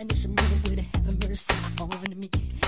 mind is a with would have mercy on me.